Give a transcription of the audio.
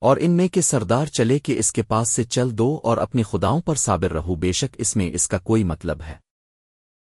اور ان میں کے سردار چلے کہ اس کے پاس سے چل دو اور اپنی خداؤں پر صابر رہو، بے شک اس میں اس کا کوئی مطلب ہے۔